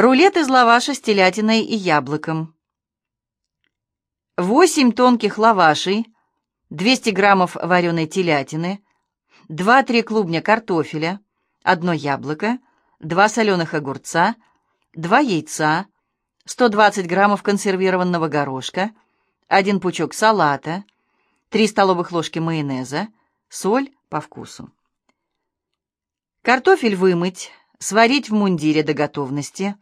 Рулет из лаваша с телятиной и яблоком. 8 тонких лавашей, 200 граммов вареной телятины, 2-3 клубня картофеля, одно яблоко, 2 соленых огурца, 2 яйца, 120 граммов консервированного горошка, 1 пучок салата, 3 столовых ложки майонеза, соль по вкусу. Картофель вымыть, сварить в мундире до готовности,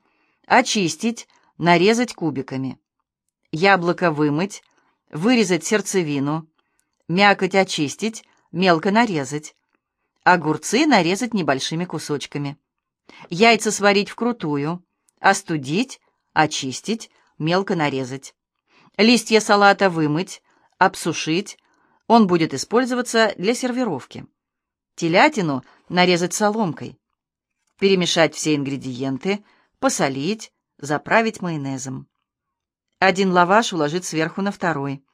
очистить, нарезать кубиками. Яблоко вымыть, вырезать сердцевину, мякоть очистить, мелко нарезать. Огурцы нарезать небольшими кусочками. Яйца сварить вкрутую, остудить, очистить, мелко нарезать. Листья салата вымыть, обсушить, он будет использоваться для сервировки. Телятину нарезать соломкой. Перемешать все ингредиенты, посолить, заправить майонезом. Один лаваш уложить сверху на второй.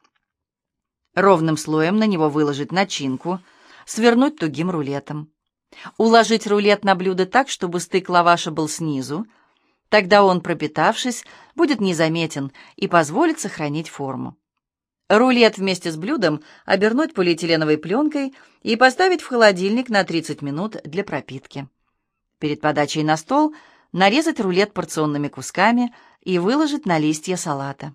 Ровным слоем на него выложить начинку, свернуть тугим рулетом. Уложить рулет на блюдо так, чтобы стык лаваша был снизу, тогда он, пропитавшись, будет незаметен и позволит сохранить форму. Рулет вместе с блюдом обернуть полиэтиленовой пленкой и поставить в холодильник на 30 минут для пропитки. Перед подачей на стол нарезать рулет порционными кусками и выложить на листья салата.